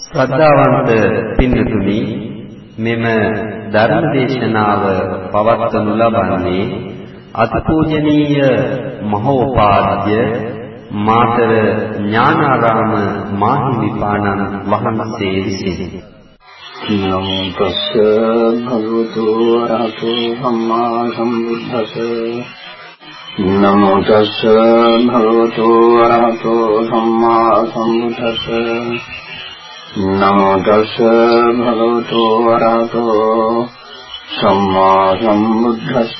ශ්‍රද්ධාවන්ත පින්තුනි මෙම ධර්ම දේශනාව පවත්වනු ලබන්නේ අතිපූජනීය මහෝපාද්‍ය මාතර ඥානාරාම මාහිමිපාණන් වහන්සේ විසිනි. නමෝ තස්ස භගවතු වරහතෝ සම්මා සම්බුද්දස්ස නමෝ තස්ස භගවතු වරහතෝ සම්මා සම්බුද්දස්ස නමෝ තස්ස භගවතු වරහතෝ සම්මා සම්බුද්දස්ස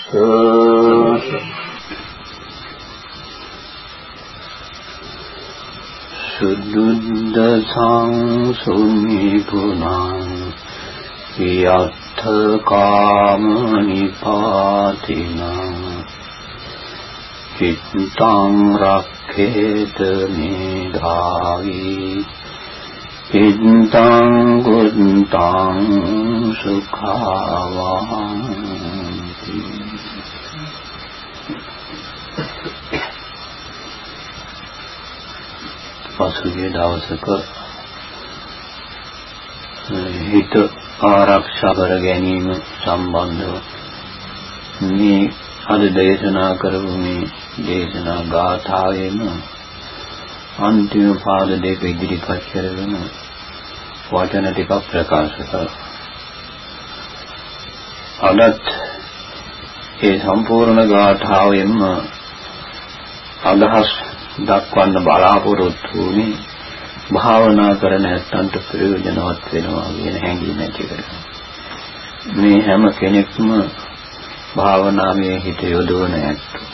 සුදුද්ද සංසුනි පුනං යත්ථ කාම නිපාතිනං චිත්තං රක්ඛේත මේධාවී ඉත්තං ගුත්තං සුඛාවාන්ති පසුගිය දවසක හිත ආරක්ෂා කර ගැනීම සම්බන්ධව මේ අද දේශනා කරපු මේ දේශනා ගාථාවෙම අන්තිම පාද දෙක ඉදිරිපත් කරගෙන වචන ටිකක් ප්‍රකාශ කරා. අදත් ඒ සම්පූර්ණ ගාථාවෙන්ම අදහස් දක්වන්න බලාපොරොත්තු වුණේ භාවනා කරන ඇත්තන්ට ප්‍රයෝජනවත් වෙනවා කියන හැඟීම ඇති කරගන්න. මේ හැම කෙනෙක්ම භාවනාවේ හිත යොදවන ඇත්තෝ.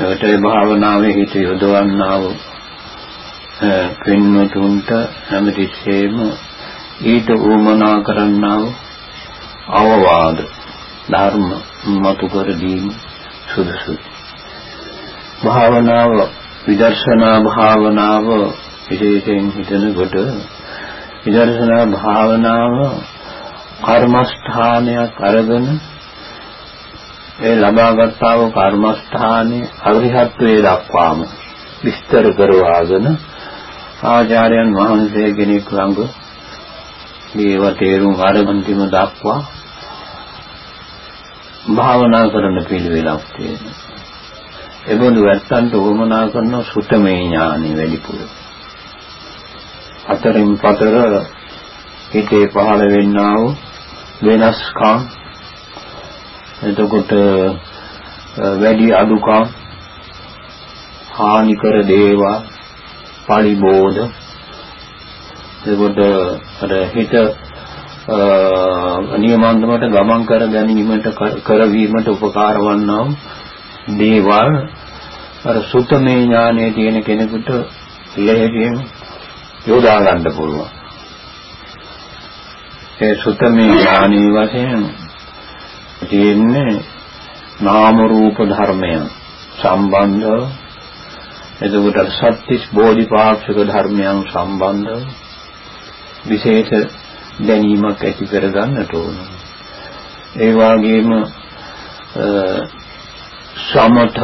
ඒකට භාවනාවේ හිත යොදවන්නා වූ පින්වතුන්ට හැමතිස්සෙම ඊට උමනා කරන්නා වූ අවවාද ධර්ම මතු කර දීම සුදුසුයි. භාවනාව විදර්ශනා භාවනාව විශේෂයෙන් හිතනකොට විදර්ශනා භාවනාව කර්මස්ථානයක් අරගෙන ඒ ලබාගත්තා වූ කර්මස්ථානයේ අරිහත්වයේ දක්වාම විස්තර කරවාගෙන ආචාර්යයන් වහන්සේ කෙනෙක් ළඟ මේව තේරුම් අරගන්තිම දක්වා භාවනා කරන පිළිවෙලක් තියෙනවා. එබඳු වැත්තන්ට උවමනා කරන සුතමේ ඥානෙ වැඩිපුර. අතරින් පතර හිතේ පහළ වෙන්නා වූ වෙනස්කම් එතකොට වැඩි අඩුකම් හානිකර දේවා පරිබෝධ එතකොට අර හිත නියමන්තමට ගමන් කර ගැනීමට කරවීමට උපකාර වන්නා දේවල් අර සුතමේ ඥානයේ තියෙන කෙනෙකුට ලෙහෙකින් යොදා ගන්න පුළුවන්. ඒ සුතමේ ඥානී වශයෙන් තියෙන්නේ නාම රූප ධර්මයන් සම්බන්ධව එතකොට සත්‍තිස් බෝධිපාක්ෂික ධර්මයන් සම්බන්ධව විශේෂ දැනීමක් ඇති කර ගන්නට ඕන. ඒ වගේම සමත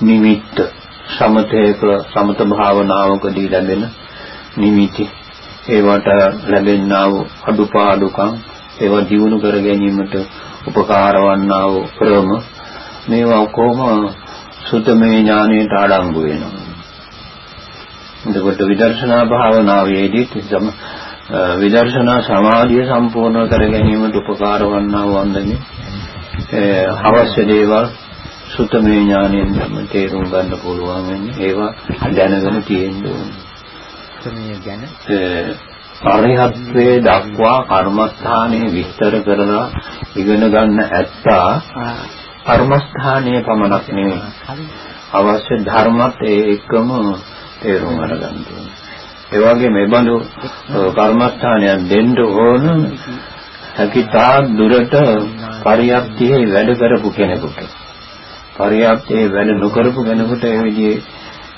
නිමිත්ත සමතේක සමත භාවනාවකදී ලැබෙන නිමිති ඒවට ලැබෙනා වූ අඩුපාඩුකම් ඒවා දියුණු කර ගැනීමට උපකාර වන්නා වූ ක්‍රම මේවා කොහොම සුතමේ ඥානයට අඩංගු වෙනවා. එතකොට විදර්ශනා භාවනාවේදී තම විදර්ශනා සමාධිය සම්පූර්ණ කර ගැනීමට උපකාර වන්නා වූ අන්දමේ අවශ්‍ය දේවල් සුතමේ ඥාණයෙන් තමයි තේරුම් ගන්න පුළුවන් වෙන්නේ. ඒවා දැනගෙන තියෙන්න ඕනේ. සුතමේ ගැන අරිහත්වේ දක්වා කර්මස්ථානයේ විස්තර කරලා ඉගෙන ගන්න ඇත්තා කර්මස්ථානයේ පමණක් නෙවෙයි. අවශ්‍ය ධර්මත් ඒ එක්කම තේරුම් අරගන්න ඕනේ. ඒ වගේ මේ බඳු කර්මස්ථානයක් දෙන්න ඕන හැකිතා දුරට පරියප්තියේ වැඩ කරපු කෙනෙකුට. පරියප්තියේ වැඩ නොකරපු කෙනෙකුට ඒ විදිහේ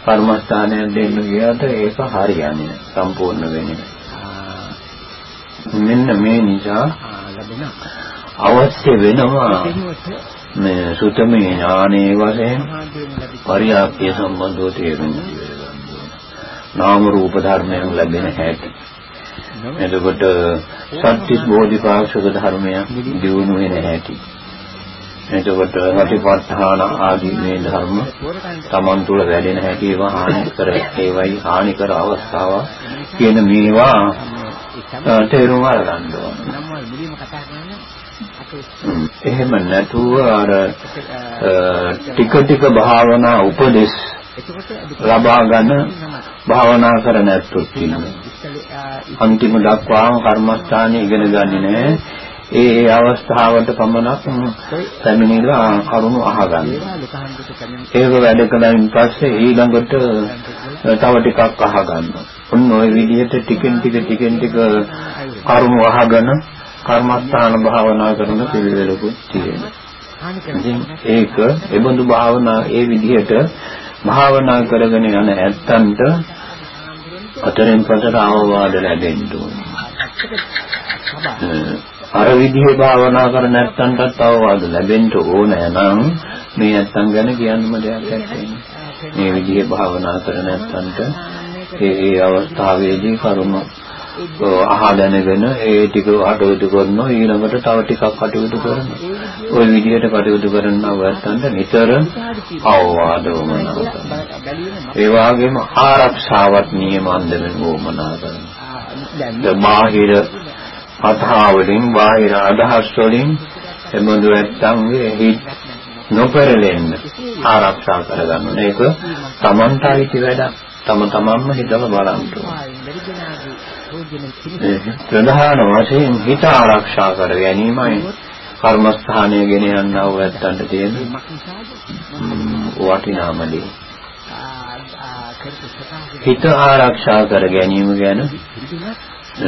කර්මස්ථානයක් දෙන්න ගියාට ඒක හරියන්නේ සම්පූර්ණ වෙන්නේ මෙන්න මේ නිසා අවශ්‍ය වෙනවා මේ සුතමේ ඥානයේ වශයෙන් පරියාප්තිය සම්බන්ධව තේරුම් නාම රූප ධර්මයන් ලැබෙන හැටි. එතකොට සත්‍තිස් බෝධිපාක්ෂික ධර්මයන් දියුණු වෙන හැටි. එතකොට සතිපට්ඨාන ආදී මේ ධර්ම තමන් තුළ වැඩෙන හැටි ඒවා හානි කර ඒවයි හානි කර අවස්ථාව කියන මේවා තේරුම් අරගන්න ඕන. එහෙම නැතුව අර ටික ටික භාවනා උපදෙස් ලබා ගන්න භාවනා කර නැත්තුත් ඉන්නවා. අන්තිම දක්වාම කර්මස්ථානයේ ඉගෙන ගන්නේ නැහැ. ඒ ඒ අවස්ථාවට පමණක් පැමිණිලා කරුණු අහගන්න. ඒක වැඩ කලින් පස්සේ ඊළඟට තව ටිකක් අහගන්න. ඔන්න ওই විදිහට ටිකෙන් ටික ටිකෙන් ටික කරුණු අහගෙන කර්මස්ථාන භාවනා කරන පිළිවෙලකුත් තියෙනවා. ඉතින් ඒක ඒබඳු භාවනා ඒ විදිහට භාවනා කරගෙන යන ඇත්තන්ට අතරින් පතර අවවාද ලැබෙන්න ඕනේ. අර විදිහේ භාවනා කර නැත්තන්ටත් අවවාද ලැබෙන්න ඕන නම් මේ නැත්තන් ගැන කියන්නම දෙයක් නැත්තේ. මේ විදිහේ භාවනා කර නැත්තන්ට ඒ ඒ අවස්ථාවේදී කරුණ අහා දැනගෙන ඒ ටික අටයුතු කරනවා ඊළඟට තව ටිකක් අටයුතු කරනවා. ওই විදිහට කටයුතු කරන අවස්ථන්ට නිතර අවවාද වමනා කරනවා. ඒ වගේම ආරක්ෂාවත් නියම අන්දමින් වමනා කරනවා. බාහිර කතා වලින් බාහිර අදහස් වලින් එමුදු නැත්තන්ගේ හිත් නොපෙරලෙන්න ආරක්ෂා කරගන්න. ඒක Tamanට අයිති වැඩක්. තම තමන්ම හිතලා බලන්න ප්‍රධාන වශයෙන් හිත ආරක්ෂා කර ගැනීමයි කර්මස්ථානය ගෙන යන්නව වැත්තන්ට තියෙන වටිනාම දේ. හිත ආරක්ෂා කර ගැනීම ගැන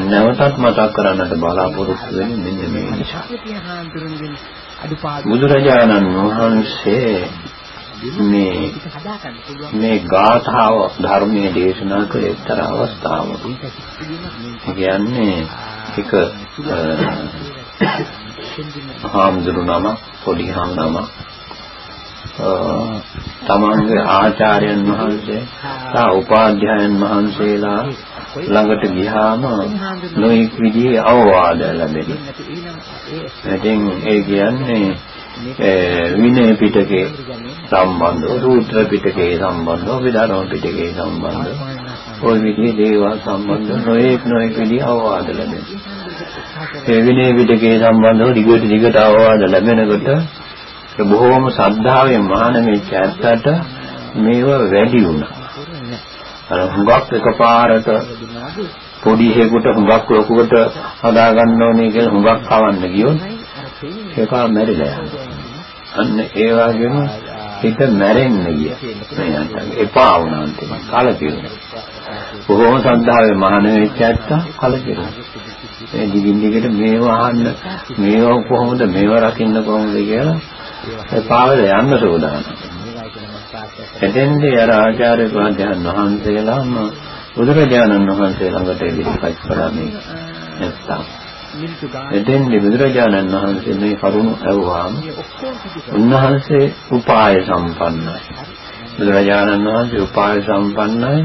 නැවතත් මතක් කරන්නට බලාපොරොත්තු වෙන්නේ මෙන්න මේ නිසා. බුදුරජාණන් වහන්සේ මේ මේ ගාථාව ධර්මයේ දේශනා කළ එක්තරා අවස්ථාවක කියන්නේ එක හාමුදුරු නම පොඩි හාමුදුරු නම තමන්ගේ ආචාර්යයන් වහන්සේ සහ උපාධ්‍යායන් වහන්සේලා ළඟට ගියාම නොඑක් විදිහේ අවවාද ලැබෙනවා. ඉතින් ඒ කියන්නේ විනය පිටකේ සම්බන්ධව සූත්‍ර පිටකේ සම්බන්ධව විධර්ම පිටකේ සම්බන්ධව ওই විදිහේ දේවල් සම්බන්ධව නොඑක් නොඑක් විදිහ අවවාද ලැබෙනවා. ඒ විනය පිටකේ සම්බන්ධව දිගට දිගට අවවාද ලැබෙනකොට බොහෝම ශ්‍රද්ධාවෙන් මහාන වෙච්ච ඇත්තට මේව වැඩි වුණා. අර හුඟක් එකපාරට පොඩි හේකට හුඟක් ලොකුවට හදා ගන්න ඕනේ කියලා හුඟක් කවන්න ගියොත් ඒක මැරිලා යනවා. අන්න ඒ වගේම හිත මැරෙන්න ගිය. මේ අන්තගේ එපා වුණා අන්තිම කලකිරුණා. බොහෝම ශ්‍රද්ධාවෙන් මහාන වෙච්ච ඇත්ත කලකිරුණා. මේ දිගින් දිගට මේව අහන්න මේව කොහොමද මේව රකින්න කොහොමද කියලා එපා වෙලා යන්න සෝදානම්. එතෙන්දී අර ආචාර්ය ප්‍රඥාන් වහන්සේලාම බුදුරජාණන් වහන්සේ ළඟට ඉදිරිපත් කළා මේ නැත්තම්. එතෙන්දී බුදුරජාණන් වහන්සේ මේ කරුණ ඇහුවාම උන්වහන්සේ උපාය සම්පන්නයි. බුදුරජාණන් වහන්සේ උපාය සම්පන්නයි.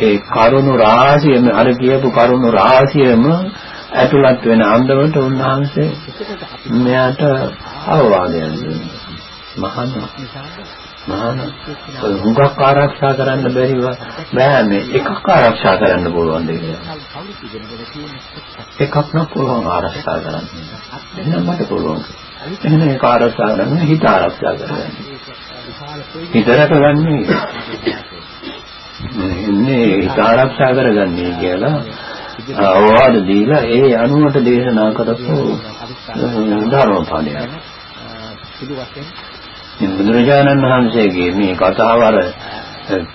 ඒ කරුණ රාශියම අර කියපු කරුණ රාශියම ඇතුළත් වෙන අන්දමට උන්වහන්සේ මෙයාට අවවාදයක් දුන්නා. මහාන මහාන හුඟක් ආරක්ෂා කරන්න බැරිව බෑ මේ එකක් ආරක්ෂා කරන්න පුළුවන් දෙයක්. එකක් නම් පුළුවන් ආරක්ෂා කරන්න. එහෙනම් මට පුළුවන්. එහෙනම් ඒක ආරක්ෂා කරන්න හිත ආරක්ෂා කරගන්න. හිත රැකගන්නේ. මේ හිත ආරක්ෂා කරගන්නේ කියලා අවවාද දීලා ඒ අනුවට දේශනා කරපු ධර්මපාලයක්. බුදුරජාණන් වහන්සේගේ මේ කතාව අර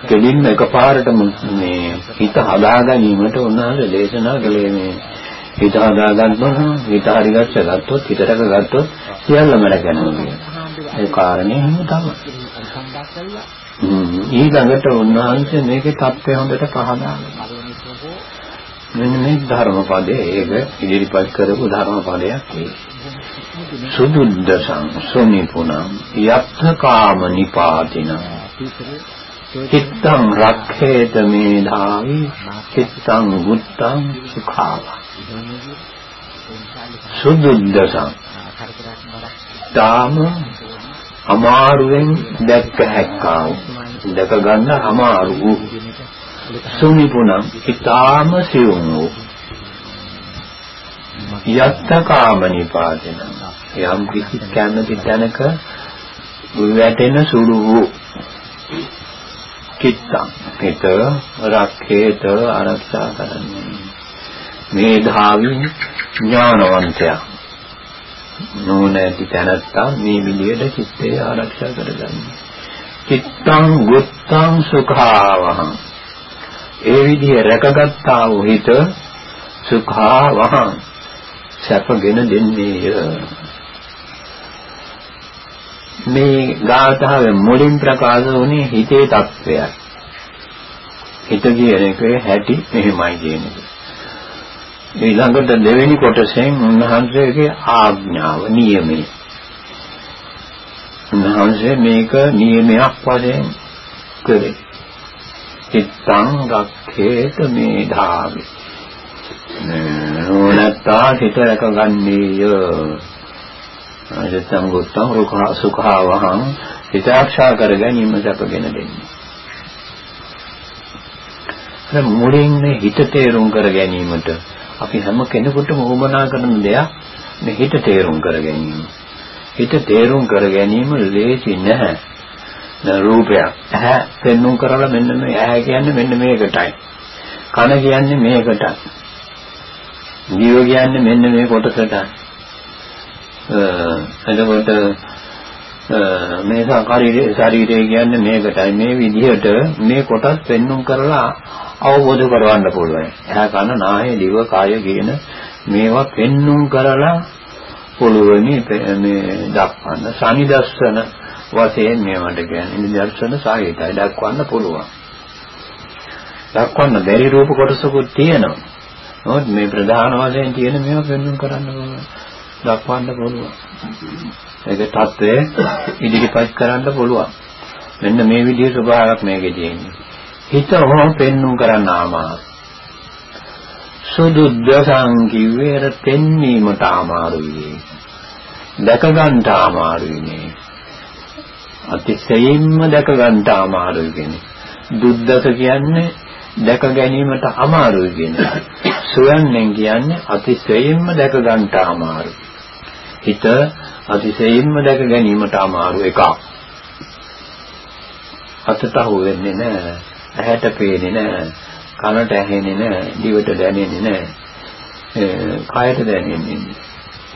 කෙලින්ම එකපාරටම මේ හිත හදා ගැනීමට උන්වහන්සේ දේශනා කළේ මේ හිත හදා ගන්නවා හිත හරිගස්ස ගත්තොත් හිත රැක ගත්තොත් සියල්ලම රැකෙනවා කියන ඒ කාරණේ එහෙම තමයි. ඊළඟට උන්වහන්සේ මේකේ தත්ත්වය හොඳට පහදා මෙන්න මේ ධර්මපදයේ ඒක ඉදිරිපත් කරපු ධර්මපදයක් ඒක. සුදුද්දසං සුනිපුණං යත්ථ කාම නිපාතින චිත්තං රක්ඛේත මේධාවි චිත්තං බුත්තං සුඛාව. සුදුද්දසං තාම අමාරුවෙන් දැක්ක හැක්කා දැක ගන්න අමාරු වූ. සුනිපුණම් ඊටාම සියුම් වූ. යත්තකාමනිපාතන යම් කිසි කැමති තැනක වැටෙන සුළු වූ කිත්තං හිත රක්ඛේත ආරක්ෂා කරන්නේ. මේධාවි ඥානවන්තයා. නෝනැති තැනත්තා මේ විදියට චිත්තය ආරක්ෂා කරගන්නේ. චිත්තං ගුත්තං සුඛාවහං. ඒ විදිහ රැකගත්තා වූ හිත සුඛාවහං. සැපගෙන දෙන්නේය. මේ ගාථාවේ මුලින් ප්‍රකාශ වුණේ හිතේ తත්වයයි හිත කියන එකේ හැටි මෙහෙමයි කියන්නේ ඊළඟට දෙවෙනි කොටසෙන් උන්වහන්සේගේ ආඥාව නියමය. උන්වහන්සේ මේක නියමයක් වශයෙන් කරේ. චිත්තං රක්ඛේත මේධාවි නෝනත්තා හිත රැකගන්නේය අජත්තං ගුත්තං රුඛා සුඛාවහං හිත ආක්ෂා කර ගැනීම සැපගෙන දෙන්නේ අර මුලින් හිත තේරුම් කර ගැනීමට අපි හැම කෙනෙකුටම උවමනා කරන දෙයක් මේ හිත තේරුම් කර ගැනීම. හිත තේරුම් කර ගැනීම ලේසි නැහැ. රූපයක් ඇහැ පෙන්눔 කරලා මෙන්න මේ ඇහැ කියන්නේ මෙන්න මේකටයි. කන කියන්නේ මේකටයි. ජීව කියන්නේ මෙන්න මේ කොටසටයි. එතකොට මේ ශරීරය ශරීරය කියන්නේ මේකටයි මේ විදිහට මේ කොටස් පෙන්눔 කරලා අවබෝධ කරවන්න පුළුවන්. එහා කන නාය දිව කාය කියන මේවා පෙන්눔 කරලා පුළුවනි මේ දක්වන්න. සනිදස්සන වශයෙන් මේවට කියන්නේ නිදර්ශන සාහිත්‍යය දක්වන්න පුළුවන්. දක්වන්න බැරි රූප කොටසකුත් තියෙනවා. නමුත් මේ ප්‍රධාන වශයෙන් තියෙන මේවා පෙන්වන්න කරන්න පුළුවන්. දක්වන්න පුළුවන්. ඒක தත්ත්වය ඉදිරිපත් කරන්න පුළුවන්. මෙන්න මේ විදිහේ ස්වභාවයක් මේකේ තියෙනවා. හිත හෝ පෙන්වන්න කරන්න අමාරුයි. සුදු දසං කිව්වේ අර පෙන්වීමට අමාරුයි. දැක ගන්නට අමාරුයිනේ. අතිශයින්ම දැක ගන්නට අමාරුයි කියන්නේ. දුද්දස කියන්නේ දැක ගැනීමට අමාරුයි කියන්නේ. සොයන්නේ කියන්නේ අතිශයින්ම දැක ගන්න අමාරුයි. හිත අතිශයින්ම දැක ගැනීමට අමාරු එකක්. අතට අහු වෙන්නේ නැහැ. ඇහැට පේන්නේ නැහැ. කනට ඇහෙන්නේ නැහැ. දිවට දැනෙන්නේ නැහැ. කයට දැනෙන්නේ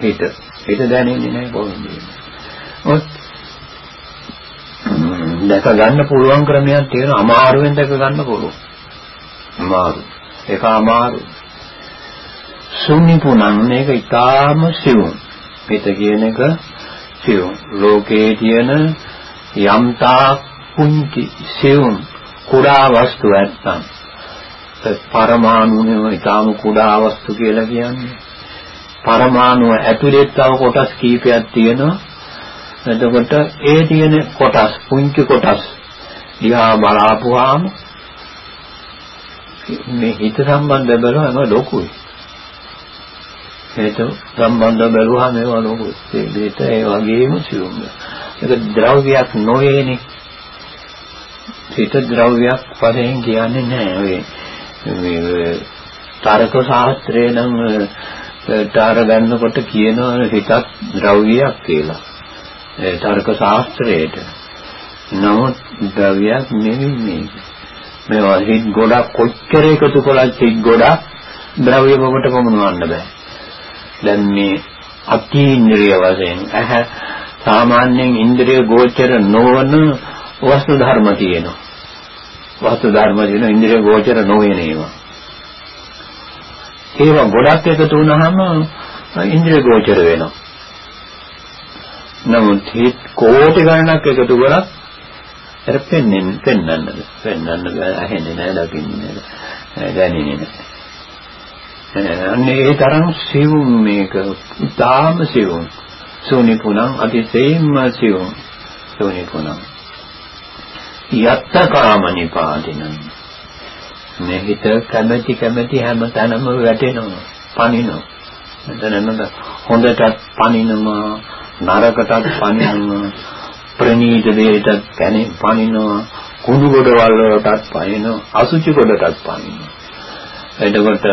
හිත. හිත දැනෙන්නේ නැහැ කොහොමද? ඔත් දැක ගන්න පුළුවන් ක්‍රමයක් තියෙනවා. අමාරුවෙන් දැක ගන්න පුළුවන්. අමාරු. ඒක අමාරු. සුන්නිපුණන් මේක ඊටාම සිවුම්. පිට කියන එක සියුම් ලෝකයේ තියෙන යම්තා කුංචි සියුම් කුඩා වස්තු නැත්තම් පරමාණුනේ ඊටාම කුඩා වස්තු කියලා කියන්නේ පරමාණුව ඇතුලේ තව කොටස් කීපයක් තියෙනවා එතකොට ඒ තියෙන කොටස් පුංචි කොටස් දිහා බලාපුවාම මේ හිත සම්බන්ධ බලවම ලොකුයි හේතු සම්බන්ධ බැලුවාම ඒවා ලොකු දෙයට ඒ වගේම සියුම්. ඒක ද්‍රව්‍යයක් නොවේනේ. හිත ද්‍රව්‍යයක් වශයෙන් කියන්නේ නැහැ. මේ තරක ශාස්ත්‍රේ නම් තාර ගන්නකොට කියනවා හිතක් ද්‍රව්‍යයක් කියලා. ඒ තරක ශාස්ත්‍රයේට. නමුත් ද්‍රව්‍යයක් නෙවෙයි මේක. මේවා හිත් ගොඩක් කොච්චර එකතු කළත් හිත් ගොඩක් ද්‍රව්‍ය බවට පමුණවන්න බෑ. දැන් මේ අතීන්ද්‍රිය වශයෙන් ඇහැ සාමාන්‍යයෙන් ඉන්ද්‍රිය ගෝචර නොවන වස්තු ධර්ම තියෙනවා. වස්තු ධර්ම තියෙන ඉන්ද්‍රිය ගෝචර නොවන ඒවා. ඒවා ගොඩක් එකතු වුනහම ඉන්ද්‍රිය ගෝචර වෙනවා. නමුත් හිත කෝටි ගණනක් එකතු කරත් අර පෙන්නෙන් පෙන්වන්නද පෙන්වන්න බෑ ඇහෙන්නේ නැහැ දකින්නේ නැහැ දැනෙන්නේ නැහැ අන්නේ ඒ තරම් සිවුම් මේක. ඉතාම සිවුම්. සෝනිපුණං අතිශයින්ම සිවුම්. සෝනිපුණං යත්තකාම නිපාදිනං. මේ හිත කැමැති කැමැති හැම තැනම වැටෙනවා පනිනවා. එතනම හොඳටත් පනිනවා නරකටත් පනිනවා. ප්‍රනීත දෙයටත් කැනේ පනිනවා. කුණු ගොඩවල් වලටත් පනිනවා. අසුචි ගොඩටත් පනිනවා. එතකොට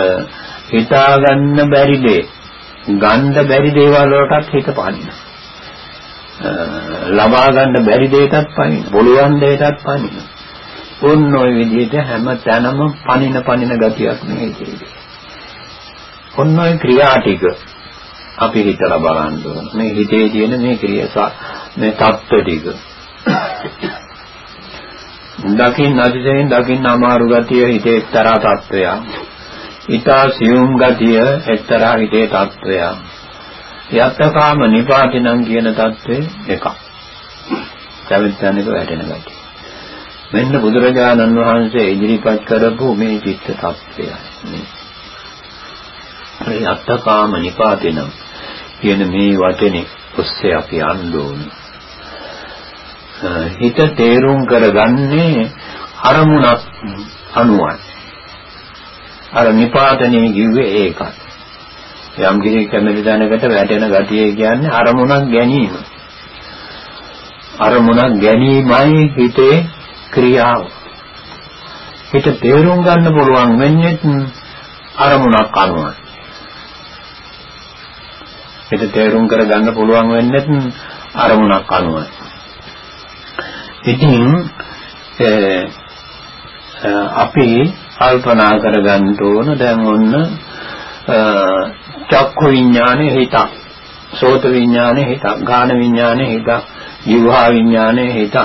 හිතා ගන්න බැරි දේ ගන්න බැරි දේවල් වලටත් හිත පනිනවා. ලබා ගන්න බැරි දෙයකටත් පනින බලුවන් දෙයකටත් පනින ඔන්න ඔය විදිහට හැම තැනම පනින පනින ගතියක් නෙවෙයි තියෙන්නේ. ඔන්න ඔය ක්‍රියා ටික අපි හිතලා බලන්න ඕන. මේ හිතේ තියෙන මේ ක්‍රියා මේ தත්ත්ව ටික. දකින් අධිසයෙන් දකින් අමාරු ගතිය හිතේ එක්තරා තත්ත්වයක්. ඊතා සියුම් ගතිය එක්තරා හිතේ තත්ත්වයක්. යත්තකාම නිපාතිනම් කියන தත්ත්වේ එකක්. කවිතන්නේක වැටෙන ගතිය. මෙන්න බුදුරජාණන් වහන්සේ ඉදිරිපත් කරපු මේ චිත්ත tattya මේ අත්තකාම නිපාතිනම් කියන මේ වචනේ ඔස්සේ අපි යන්න ඕනේ හිත තේරුම් කරගන්නේ අරමුණක් අනුවයි. අර නිපාතනේ කිව්වේ ඒකයි. යම් කිසි කැමැති දැනකට වැටෙන ගතිය කියන්නේ අරමුණක් ගැනීම. අරමුණක් ගැනීමයි හිතේ ක්‍රියාව. හිත තේරුම් ගන්න පුළුවන් වෙන්නේ අරමුණක් අනුවයි. හිත තේරුම් කර ගන්න පුළුවන් වෙන්නේ අරමුණක් අනුවයි. ඉතින් අපි කල්පනා කරගන්න ඕන දැන් ඔන්න චක්ඛු විඥානේ හිතක් සෝත විඥානේ හිතක් ගාන විඥානේ හිතක් ජීවහා විඥානේ හිතක්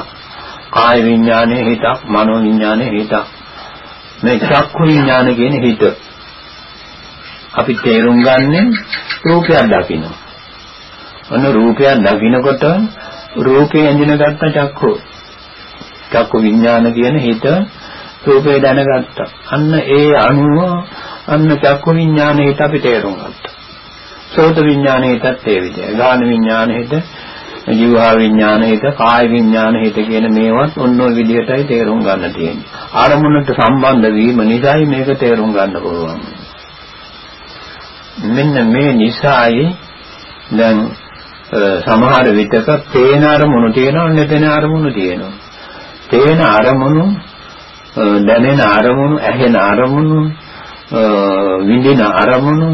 කාය විඥානේ හිතක් මනෝ විඥානේ හිතක්. මේ චක්ඛු විඥාන කියන හිත අපි තේරුම් ගන්නේ රූපයක් දකින්න ඔන්න රූපයක් දකින්නකොට රූපේ ඇඳිනගත්ත චක්ඛු චක්ඛු විඥාන කියන හිත රූපේ දැනගත්තා අන්න ඒ අනුව අන්න චක්කු විඥානයේත් අපි තේරුම් ගත්තා. සෝත විඥානයේත් ඒ විදිහයි. ගාන විඥානයේත් ජීවහා විඥානයේත් කාය විඥානයේත් කියන මේවත් ඔන්න ඔය විදිහටයි තේරුම් ගන්න තියෙන්නේ. ආරමුණට සම්බන්ධ වීම නිසායි මේක තේරුම් ගන්න පුළුවන්. මෙන්න මේ නිසායි දැන් සමහර විටක තේන අරමුණු තියෙනවා නැතෙන අරමුණු තියෙනවා. තේන අරමුණු දැනෙන අරමුණු ඇහෙන අරමුණු විඳින අරමුණු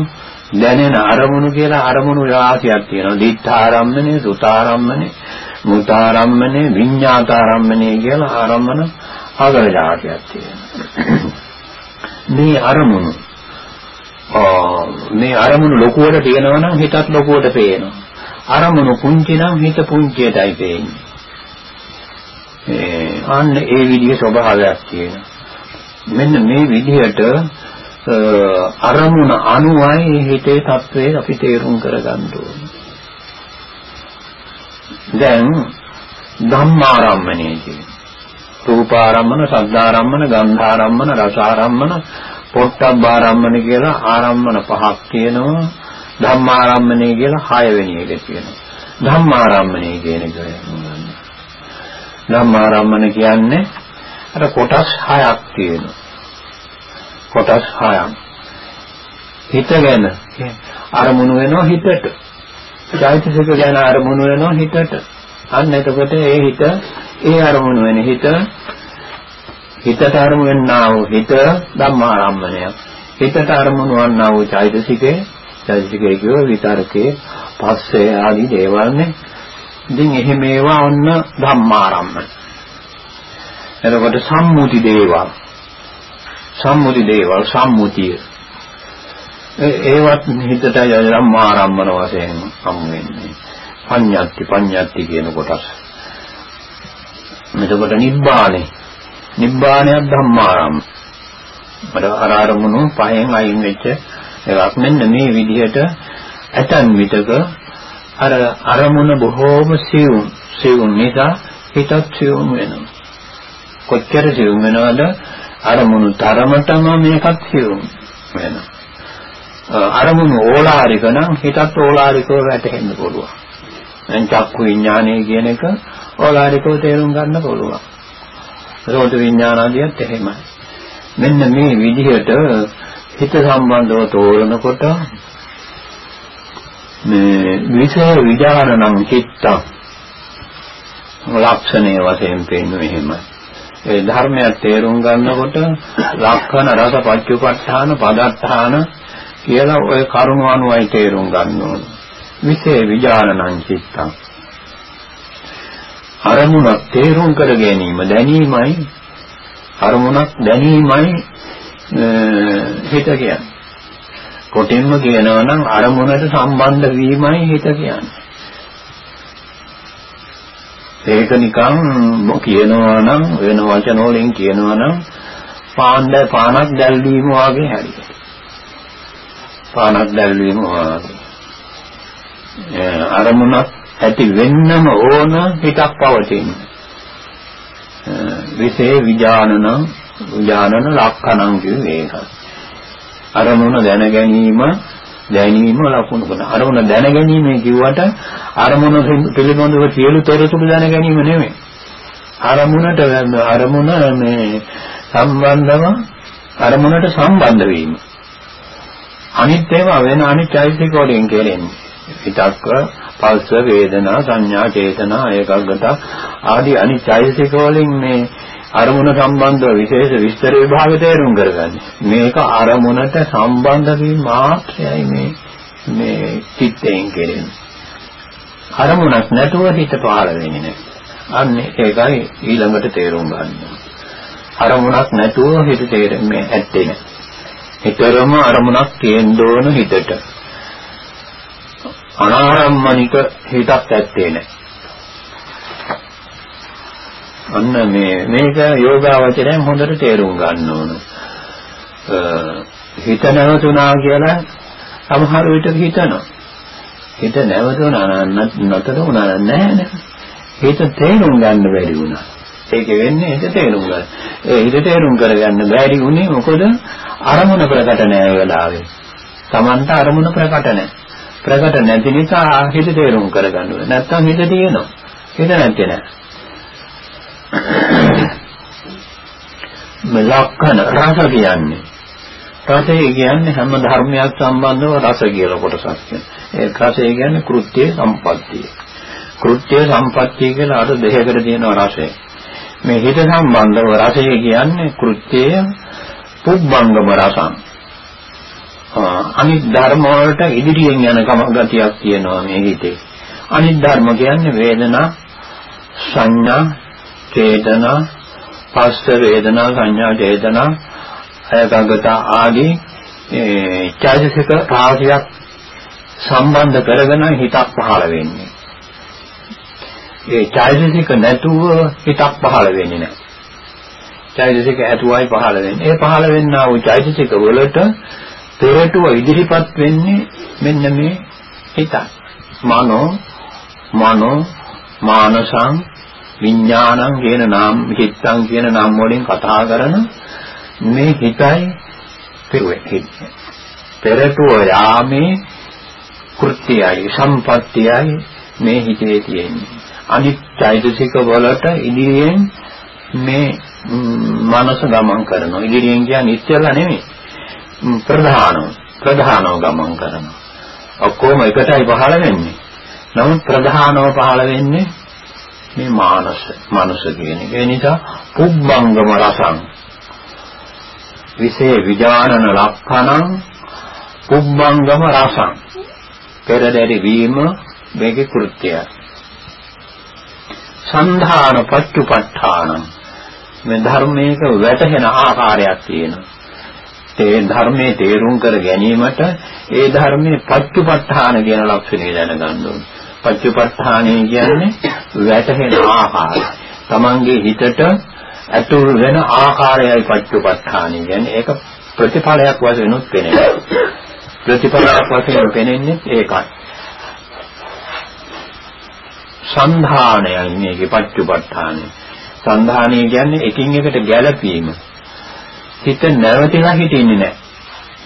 දැනෙන අරමුණු කියලා අරමුණු රාශියක් තියෙනවා. දිඨාරම්මනේ, සුතාරම්මනේ, මුතාරම්මනේ, විඤ්ඤාතාරම්මනේ කියලා ආරම්මන අගරජාතියක් තියෙනවා. මේ අරමුණු මේ අරමුණු ලොකුවට තියෙනවා නම් හිතත් ලොකුවට පේනවා. අරමුණු පුංචි නම් හිත පුංචියටයි පේන්නේ. ඒ අන්න ඒ විදිහේ ස්වභාවයක් තියෙනවා. මෙන්න මේ විදිහට අරමුණ අනුවයි හිතේ తත්වයේ අපි තේරුම් කරගන්න ඕනේ. දැන් ධම්මාරම්මණය කියන්නේ රූපාරම්මන, සද්ධාරම්මන, ගන්ධාරම්මන, රසාරම්මන, පොට්ටබ්බාරම්මන කියලා ආරම්මන පහක් තියෙනවා. ධම්මාරම්මණය කියලා හය වෙනි එක තියෙනවා. ධම්මාරම්මණය කියන එක ධම්මාරම්මන කියන්නේ අර කොටස් හයක් තියෙනවා. කොටස් හයක්. හිත ගැන අරමුණු වෙනවා හිතට. චෛතසික ගැන අරමුණු වෙනවා හිතට. අන්න එතකොට ඒ හිත ඒ අරමුණු වෙන හිත හිතට අරමුණු වෙන්නා වූ හිත ධම්මාරම්මණයක්. හිතට අරමුණු වන්නා වූ චෛතසිකේ චෛතසිකේ කියව විතරකේ පස්සේ ආදී දේවල්නේ. ඉතින් එහෙම ඒවා ඔන්න ධම්මාරම්මන. එතකොට සම්මුති දේවල්. සම්මුති දේවල් සම්මුතිය. ඒවත් හිතට යම් ආරම්මන වශයෙන් හම් වෙන්නේ. පඤ්ඤාති පඤ්ඤාති කියන කොටස. මෙතකොට නිබ්බානේ නිබ්බානයක් ධම්මාරම් මට අරාරමුණු පහෙන් අයින් වෙච්ච එකක් මෙන්න මේ විදිහට ඇතන් විටක අර අරමුණ බොහෝම සියුම් සියුම් නිසා හිතත් සියුම් වෙනවා කොච්චර සියුම් වෙනවද අරමුණු තරමටම මේකත් සියුම් වෙනවා. අරමුණු ඕලාරික නම් හිතත් ඕලාරිකව වැටෙන්න පුළුවන්. දැන් චක්කු විඥානය කියන එක ඕලාරිකව තේරුම් ගන්න පුළුවන්. රෝධ විඥානාදියත් එහෙමයි. මෙන්න මේ විදිහට හිත සම්බන්ධව තෝරනකොට මේ විෂය විඥානනම් චිත්තං ලක්ෂණයේ වශයෙන් පේන්නේ එහෙමයි. ඒ ධර්මයක් තේරුම් ගන්නකොට ලක්ෂණ රස පච්චුපට්ඨාන පදත්තාන කියලා ওই කරුණු අනුවයි තේරුම් ගන්න ඕන. විෂය විඥානනම් චිත්තං අරමුණක් තේරුම් කර ගැනීම දැනීමයි අරමුණක් දැනීමයි හිත කියන්නේ. කොටින්ම කියනවා නම් අරමුණට සම්බන්ධ වීමයි හිත කියන්නේ. ඒක නිකන් කියනවා නම් වෙන වචන වලින් කියනවා නම් පාණ්ඩ පානක් දැල්වීම වාගේ හරියට. පානක් දැල්වීම වාගේ. අරමුණක් ඇති වෙන්නම ඕන හිතක් පවතින. විසේ විඥානන විඥානන ලක්ෂණං කියන්නේ ඒකයි. අරමුණ දැන ගැනීම දැනීම ලකුණු කරන. අරමුණ දැන ගැනීම කිව්වට අරමුණ පිළිබඳව සියලු තොරතුරු දැන ගැනීම නෙමෙයි. අරමුණට අරමුණ මේ සම්බන්ධව අරමුණට සම්බන්ධ වීම. අනිත් ඒවා වෙන අනිත් චෛතසික වලින් කෙරෙන්නේ. හිතක්ව පස්ස වේදනා සංඥා චේතනා ඒකග්ගත ආදී අනිත් චෛතසික වලින් මේ අරමුණ සම්බන්ධව විශේෂ විස්තර විභාග තේරුම් කරගන්නේ. මේක අරමුණට සම්බන්ධ වීම මාත්‍රයයි මේ මේ චිත්තයෙන් කෙරෙන්නේ. අරමුණක් නැතුව හිත පහළ වෙන්නේ නැහැ. අන්න ඒකයි ඊළඟට තේරුම් ගන්න. අරමුණක් නැතුව හිත තේරෙන්නේ ඇත්තේ නැහැ. හිතරම අරමුණක් තියෙන්න ඕන හිතට. අනාරම්මනික හිතක් ඇත්තේ නැහැ. අන්න මේ මේක යෝගාවචරයෙන් හොඳට තේරුම් ගන්න ඕන. හිත නැවතුණා කියලා සමහර විට හිතනවා. හිත නැවතුණා නතර වුණා නැහැ හිත තේරුම් ගන්න බැරි වුණා. ඒක වෙන්නේ හිත තේරුම් ගන්න. ඒ හිත තේරුම් කරගන්න බැරි වුණේ මොකද අරමුණ ප්‍රකට නැහැ වෙලාවේ. Tamanta අරමුණ ප්‍රකට නැහැ. ප්‍රකට නැති නිසා හිත තේරුම් කරගන්න ඕනේ. නැත්තම් හිත තියෙනවා. හිත නැත්තේ නැහැ. මේ ලක්ෂණ රස කියන්නේ රසය කියන්නේ හැම ධර්මයක් සම්බන්ධව රස කියලා කොටසක් කියන්නේ. ඒ රසය කියන්නේ කෘත්‍ය සම්පත්තිය. කෘත්‍ය සම්පත්තිය කියලා අර දෙකකට තියෙනවා රසය. මේ හිත සම්බන්ධව රසය කියන්නේ කෘත්‍යය පුබ්බංගම රසං. අනිත් ධර්ම වලට ඉදිරියෙන් යන කම ගතියක් තියෙනවා මේ හිතේ. අනිත් ධර්ම කියන්නේ වේදනා සංඥා චේතනා පස්ස වේදනා සංඥා චේතනා අයගගත ආදී චෛතසික රාශියක් සම්බන්ධ කරගෙන හිතක් පහළ වෙන්නේ. ඒ චෛතසික නැතුව හිතක් පහළ වෙන්නේ නැහැ. චෛතසික ඇතුවයි පහළ වෙන්නේ. ඒ පහළ වෙන්නා වූ චෛතසික වලට පෙරටුව ඉදිරිපත් වෙන්නේ මෙන්න මේ හිතයි. මනෝ මනෝ මානසං විඥානං කියන නාම චිත්තං කියන නාම වලින් කතා කරන මේ හිතයි පෙරුවේ. පෙරටුව යාමේ කෘත්‍යයයි සම්පත්තියයි මේ හිතේ තියෙන්නේ. අනිත් චෛතසික වලට ඉදිරියෙන් මේ මනස ගමන් කරනවා. ඉදිරියෙන් කියන්නේ ඉස්සෙල්ලා නෙමෙයි. ප්‍රධානව ප්‍රධානව ගමන් කරනවා. ඔක්කොම එකටයි පහළ වෙන්නේ. නමුත් ප්‍රධානව පහළ වෙන්නේ මේ මානස මනස කියන එක. ඒ නිසා පුබ්බංගම රසං විසේ විඥානන ලක්ඛණං පුබ්බංගම රසං පෙරදැරි වීම මේකේ කෘත්‍යය. සන්ධාන පච්චුපට්ඨාන මේ ධර්මයක වැටහෙන ආකාරයක් තියෙනවා. ඒ ධර්මයේ තේරුම් කර ගැනීමට ඒ ධර්මයේ පච්චුපට්ඨාන කියන ලක්ෂණය දැනගන්න ඕනේ. පච්චපට්ඨානය කියන්නේ වැටහෙන ආකාරය. Tamange හිතට ඇතුල් වෙන ආකාරයයි පච්චපට්ඨානය කියන්නේ. ඒක ප්‍රතිඵලයක් වශයෙන් උත් පෙනෙනවා. ප්‍රතිඵලයක් වශයෙන් පෙනෙන්නේ ඒකයි. සංධානයයි මේකේ පච්චපට්ඨානය. සංධානය කියන්නේ එකින් එකට ගැළපීම. හිත නැවතිලා හිටින්නේ නැහැ.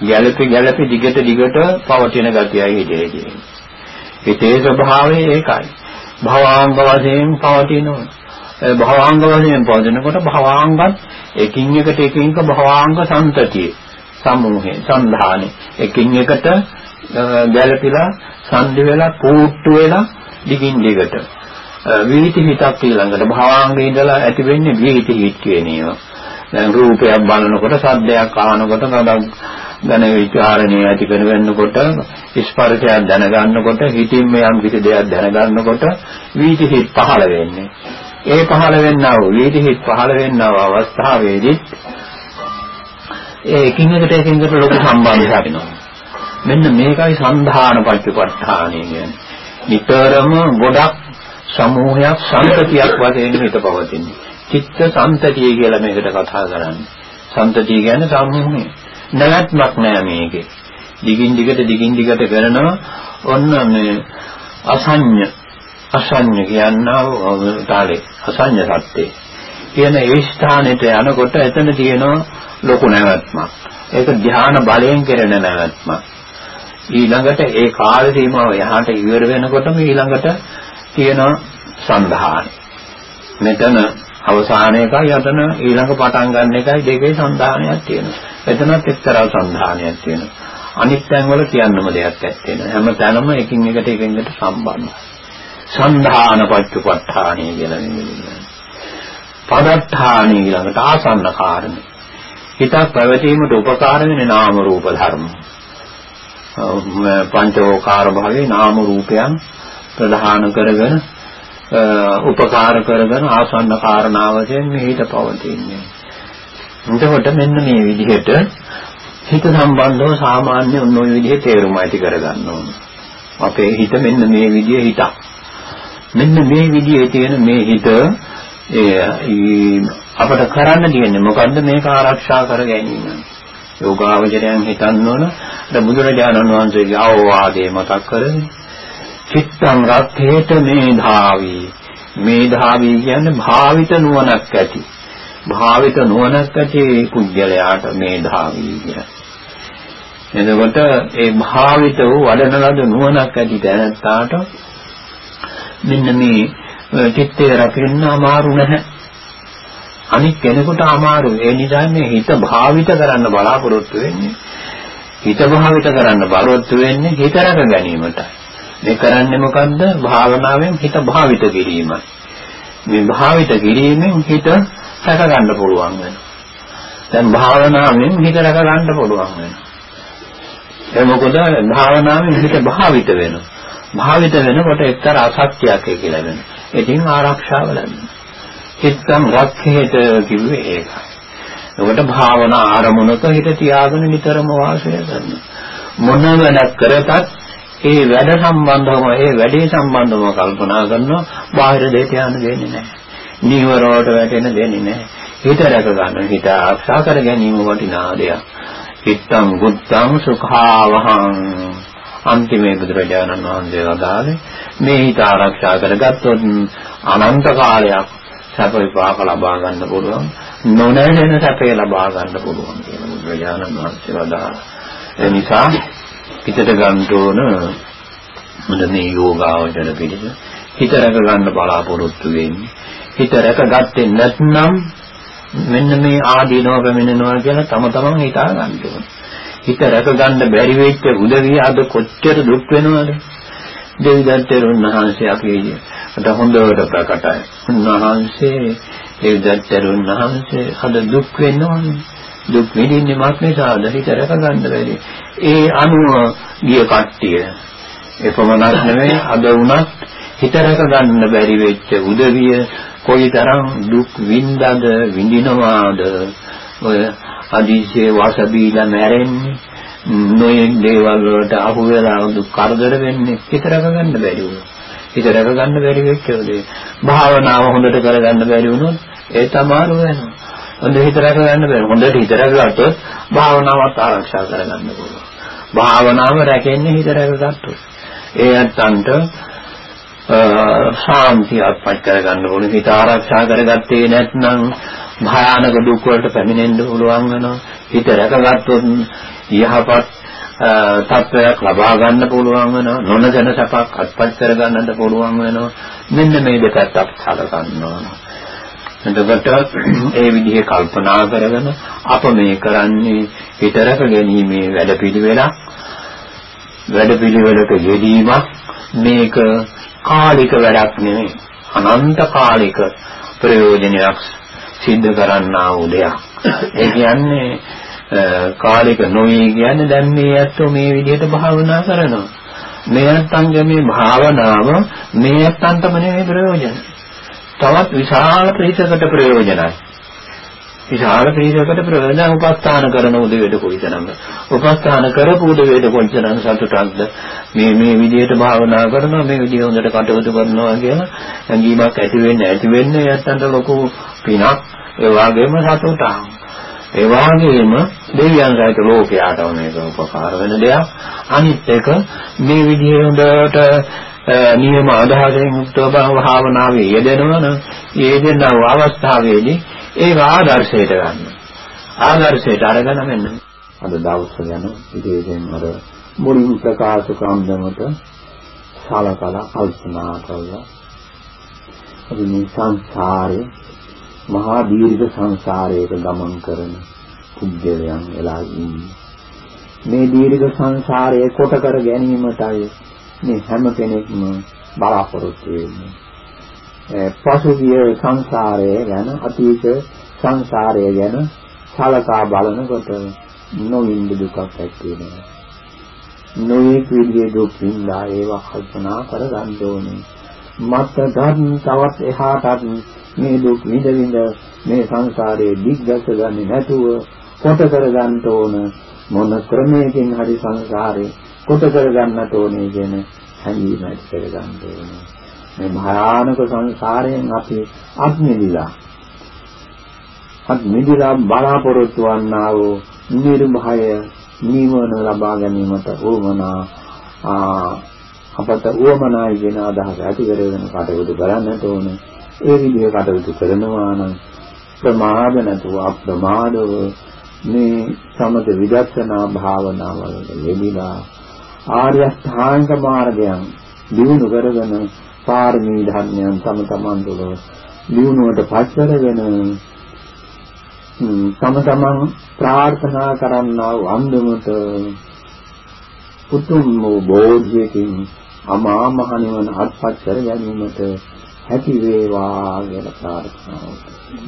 ගැළපි ගැළපි දිගට දිගට පවතින ගතියයි හිතේ තියෙන්නේ. හිතේ ස්වභාවය ඒකයි. භවාංග වශයෙන් පවතිනවා. භවාංග වශයෙන් පවතිනකොට භවාංගත් එකින් එකට එකින් එක භවාංග සම්තතිය සමූහේ සන්ධානේ එකින් එකට ගැළපිලා සම්දි වෙලා පූට්ටු වෙලා දිගින් දිගට විහිති හිතක් ඊළඟට භවාංගේ ඉඳලා ඇති වෙන්නේ විහිති හිත කියන ඒවා දැන් රූපයක් බලනකොට සද්දයක් අහනකොට ගඩක් ගැන විචාරණය ඇති කරගන්නකොට ස්පර්ශයක් දැනගන්නකොට හිතින් යම් කිසි දෙයක් දැනගන්නකොට වීති හිත් පහළ වෙන්නේ. ඒ පහළ වෙන්නා වූ වීති හිත් පහළ වෙන්නා වූ අවස්ථාවේදී ඒ එකින් එකට එකින් එකට ලොකු සම්බන්ධයක් වෙනවා මෙන්න මේකයි සංධාන පච්චපට්ඨානය කියන්නේ. නිතරම ගොඩක් සමූහයක් සංතතියක් වශයෙන් හිත පවතින්නේ. චිත්ත සංතතිය කියලා මේකට කතා කරන්නේ සංතතිය කියන්නේ සමූහය නැවැත්මක් නෑ මේකේ. දිගින් දිගට දිගින් දිගට කරනවා ඔන්න මේ අසඤ්ඤ අසඤ්ඤ කියනවා තාලේ අසඤ්ඤ සත්‍යේ කියන ඒ ස්ථානෙට යනකොට එතන තියෙනවා ලොකු නැවැත්මක්. ඒක ධ්‍යාන බලයෙන් කෙරෙන නැවැත්මක්. ඊළඟට ඒ කාල සීමාව යහට ඉවර වෙනකොටම ඊළඟට තියෙන සන්ධාන. මෙතන අවසාන එකයි අතන ඊළඟ පටන් ගන්න එකයි දෙකේ සන්ධානයක් තියෙනවා. එතනත් එක්තරා සන්ධානයක් තියෙනවා. අනිත් තැන්වල කියන්නම දෙයක් නැත්තේ නෑ. හැම තැනම එකින් එකට එකින් එකට සම්බන්ධයි. සන්ධාන පච්චපට්ඨානීය කියලා නෙමෙයි. පදත්තානී ඊළඟට ආසන්න කාරණේ. හිතක් පැවතීමට උපකාර වෙන නාම රූප ධර්ම. පංචෝකාර භාවයේ නාම රූපයන් ප්‍රධාන කරගෙන උපකාර කරගෙන ආසන්න කාරණාවකින් මෙහිට පවතින්නේ. එතකොට මෙන්න මේ විදිහට හිත සම්බන්ධව සාමාන්‍ය ඔන්න ඔය විදිහේ තේරුම ඇති කරගන්න ඕන. අපේ හිත මෙන්න මේ විදිහේ හිතක්. මෙන්න මේ විදිහේ තියෙන මේ හිත අපට කරන්න තියෙන්නේ මොකද්ද මේක ආරක්ෂා කර ගැනීම. යෝගාවචරයන් හිතන්න ඕන අර බුදුරජාණන් වහන්සේගේ අවවාදයේ මතක් කරන්නේ චිත්තං රක්ඛේත මේධාවි. මේධාවි කියන්නේ භාවිත නුවණක් ඇති. භාවිත නුවණක් ඇති පුද්ගලයාට මේධාවි කියන්නේ එතකොට ඒ භාවිත වූ වඩන ලද නුවණක් ඇති දැනත්තාට මෙන්න මේ චිත්තය රකින්න අමාරු නැහැ. අනික් කෙනෙකුට අමාරු. ඒ නිසා මේ හිත භාවිත කරන්න බලාපොරොත්තු වෙන්නේ. හිත භාවිත කරන්න බලාපොරොත්තු වෙන්නේ හිත රැක ගැනීමටයි. මේ කරන්නේ මොකද්ද? භාවනාවෙන් හිත භාවිත කිරීමයි. මේ භාවිත කිරීමෙන් හිත රැක ගන්න පුළුවන් වෙනවා. දැන් භාවනාවෙන් හිත රැක ගන්න පුළුවන් වෙනවා. ඒ මොකද භාවනාවෙන් හිත භාවිත වෙනවා. භාවිත වෙනකොට එක්තරා අසත්‍යයක් කියලා වෙනවා. ඉතින් ආරක්ෂාව ලැබෙනවා. චිත්තම් රක්ඛේත කිව්වේ ඒකයි. ඒකට භාවනා ආරමුණක හිත තියාගෙන නිතරම වාසය කරනවා. මොන වැඩක් කරතත් ඒ වැඩ සම්බන්ධවම ඒ වැඩේ සම්බන්ධවම කල්පනා කරනවා බාහිර දෙයට යන්න දෙන්නේ නැහැ. නීවර වලට වැටෙන්න දෙන්නේ නැහැ. හිත රැක ගන්න හිත ආක්ෂා කර ගැනීම වටිනා දෙයක්. චිත්තං බුද්ධං සුඛාවහං අන්තිමේ බුදුරජාණන් වහන්සේ වදාළේ මේ හිත ආරක්ෂා කරගත්තොත් අනන්ත කාලයක් සැප විපාක ලබා ගන්න පුළුවන් නොනැහෙන සැපේ ලබා ගන්න පුළුවන් කියලා බුදුරජාණන් වහන්සේ වදාළා. ඒ නිසා හිතට ගන්න ඕන මොන මේ යෝගාවචර පිළිස? හිත රැක ගන්න බලාපොරොත්තු වෙන්නේ. හිත රැකගත්තේ නැත්නම් මෙන්න මේ ආදීනව පැමිණෙනවා කියලා තම තමන් හිතා ගන්න ඕන. හිත රැක ගන්න බැරි වෙච්ච උදවිය අද කොච්චර දුක් වෙනවද? දෙවිදත්තරුන් වහන්සේ අපේ අද හොඳට ප්‍රකටයි. උන්වහන්සේ දෙවිදත්තරුන් වහන්සේ අද දුක් වෙනවනේ දුක් විඳින්නේ මත් නිසාද හිත රැක ගන්න බැරි. ඒ අනුව ගිය කට්ටිය එපමණක් නෙවෙයි අද වුණත් හිත රැක ගන්න බැරි වෙච්ච උදවිය කොයිතරම් දුක් විඳද විඳිනවාද ඔය අදිසේ වාස බීලා මැරෙන්නේ නොයෙක් දේවල් වලට අහු වෙලා දුක් කරදර වෙන්නේ හිත රැක ගන්න බැරි වුණා. හිත රැක ගන්න බැරි වෙච්ච දේ. භාවනාව හොඳට කරගන්න බැරි වුණොත් ඒ තමාරු වෙනවා. හොඳ හිත රැක ගන්න බෑ. හොඳට හිත රැකගත්තොත් භාවනාවත් ආරක්ෂා කරගන්න පුළුවන්. භාවනාව රැකෙන්නේ හිත රැකගත්තොත්. ඒ අත්තන්ට ශාන්තියක් පත් කරගන්න ඕනේ. හිත ආරක්ෂා කරගත්තේ නැත්නම් භයානක දුක් වලට පැමිණෙන්න පුළුවන් වෙනවා. හිත රැකගත්තොත් යහපත් තත්ත්වයක් ලබා ගන්න පුළුවන් වෙනවා. නොනදන සපක් අත්පත් කර ගන්නට පුළුවන් වෙනවා. මෙන්න මේ දෙකත් අපි සලකන්න ඕන. එතකොට ඒ විදිහේ කල්පනා කරගෙන අප මේ කරන්නේ විතරක ගැනීමේ වැඩපිළිවෙලක් වැඩපිළිවෙලක යෙදීමක් මේක කාලික වැඩක් නෙමෙයි අනන්ත කාලික ප්‍රයෝජනයක් සිද්ධ කරන්නා වූ දෙයක්. ඒ කියන්නේ කාලික නොවේ කියන්නේ දැන් මේ ඇත්තෝ මේ විදිහට භාවනා කරනවා. මේ ඇත්තන්ගේ මේ භාවනාව මේ ඇත්තන්ටම නෙමෙයි ප්‍රයෝජන. තවත් විශාල ප්‍රේතකට ප්‍රයෝජනයි. විශාල පිළිවෙකට ප්‍රවේද උපස්ථාන කරන උදේට කොයිතරම් උපස්ථාන කරපු උදේට කොයිතරම් සතුටක්ද? මේ මේ විදිහට භාවනා කරනවා මේ විදිහ හොඳට කටයුතු කරනවා කියලා ඇඟීමක් ඇති වෙන්නේ ඇති වෙන්නේ යත්තන්ට ලොකු පිනක්. ඒ වගේම සතුටක්. ඒ වගේම දෙවියන් සහිත ලෝකයාට මේක උපකාර වෙන දෙයක්. අනිත් එක මේ විදිහේ හොඳට නියම අදහසෙන් යුක්තව භාවනාවේ යෙදෙනවා නම් යෙදෙන අවස්ථාවේදී ඒක ආදර්ශයට ගන්න. ආදර්ශයට අරගෙන මෙන්න අද දවස් ගැන විශේෂයෙන් අර මුලින් ප්‍රකාශ කම්දමට සලකලා කල්පනා කළා. අපි මේ සංසාරේ මහා දීර්ඝ සංසාරයක ගමන් කරන පුද්ගලයන් වෙලා ඉන්නේ. මේ දීර්ඝ සංසාරයේ කොට කර ගැනීමටයි මේ හැම කෙනෙක්ම බලාපොරොත්තු වෙන්නේ. පසුගිය සංසාරය ගැන අතීත සංසාරය ගැන සලකා බලනකොට නොවින්ද දුකක් ඇති වෙනවා. නොයේ විදිහේ දුක් විඳා ඒවා කල්පනා කරගන්න ඕනේ. මත් ධර්ම තවත් එහාටත් මේ දුක් විඳ විඳ මේ සංසාරයේ දිග්ගත ගන්නේ නැතුව කොට කරගන්න ඕන මොන ක්‍රමයකින් හරි සංසාරේ කොට කරගන්නට ඕනේ කියන හැඟීම ඇති කරගන්න ඕනේ. මේ භයානක සංසාරයෙන් අපි අත් මිදිලා අත් මිදිලා බලාපොරොත්තු වන්නා වූ නිර්භය නිවන ලබා ගැනීමට උවමනා අපට උවමනායි කියන අදහස ඇති කරගෙන කටයුතු කරන්නට ඕන ඒ විදිහේ කටයුතු කරනවා නම් ප්‍රමාද නැතුව අප්‍රමාදව මේ සමත විදර්ශනා භාවනාවල යෙදিলা ආර්ය ශ්‍රාංග මාර්ගයන් දිනු කරගෙන පාරමී ධර්මයන් තම තමන් තුළ දිනුවට පස්සරගෙන තම තමන් ප්‍රාර්ථනා කරන්නා වූ අන්දමට උතුම් වූ බෝධියකින් අමා මහ නිවන අත්පත් කර ගැනීමට හැකි වේවා කියලා ප්‍රාර්ථනා